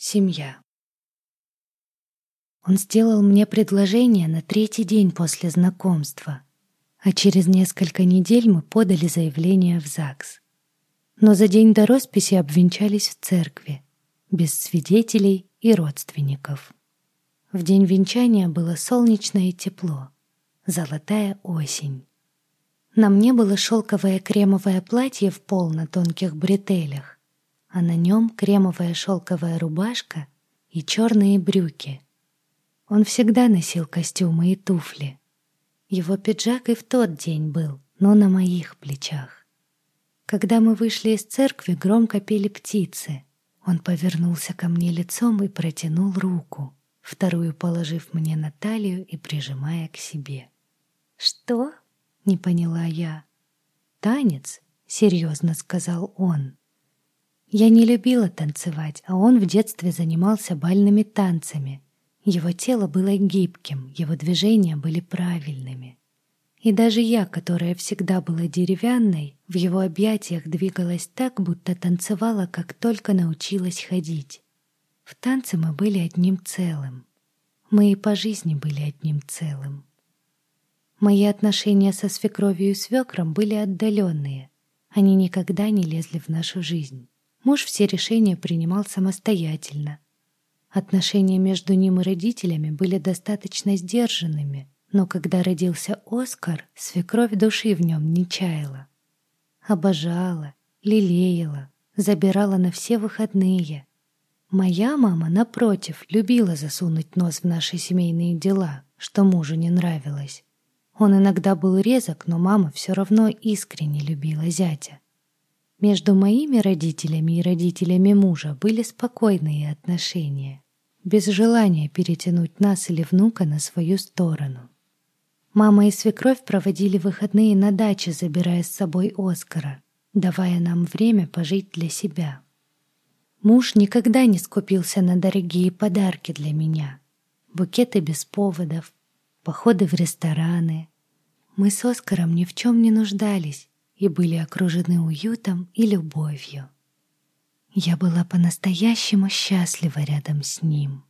Семья. Он сделал мне предложение на третий день после знакомства, а через несколько недель мы подали заявление в ЗАГС. Но за день до росписи обвенчались в церкви, без свидетелей и родственников. В день венчания было солнечно и тепло, золотая осень. На мне было шелковое кремовое платье в пол на тонких бретелях, а на нем кремовая шелковая рубашка и черные брюки. Он всегда носил костюмы и туфли. Его пиджак и в тот день был, но на моих плечах. Когда мы вышли из церкви, громко пели птицы. Он повернулся ко мне лицом и протянул руку, вторую положив мне на талию и прижимая к себе. «Что?» — не поняла я. «Танец», — серьезно сказал он. Я не любила танцевать, а он в детстве занимался бальными танцами. Его тело было гибким, его движения были правильными. И даже я, которая всегда была деревянной, в его объятиях двигалась так, будто танцевала, как только научилась ходить. В танце мы были одним целым. Мы и по жизни были одним целым. Мои отношения со свекровью и свекром были отдаленные. Они никогда не лезли в нашу жизнь. Муж все решения принимал самостоятельно. Отношения между ним и родителями были достаточно сдержанными, но когда родился Оскар, свекровь души в нем не чаяла. Обожала, лелеяла, забирала на все выходные. Моя мама, напротив, любила засунуть нос в наши семейные дела, что мужу не нравилось. Он иногда был резок, но мама все равно искренне любила зятя. Между моими родителями и родителями мужа были спокойные отношения, без желания перетянуть нас или внука на свою сторону. Мама и свекровь проводили выходные на даче, забирая с собой Оскара, давая нам время пожить для себя. Муж никогда не скупился на дорогие подарки для меня. Букеты без поводов, походы в рестораны. Мы с Оскаром ни в чем не нуждались, и были окружены уютом и любовью. Я была по-настоящему счастлива рядом с ним.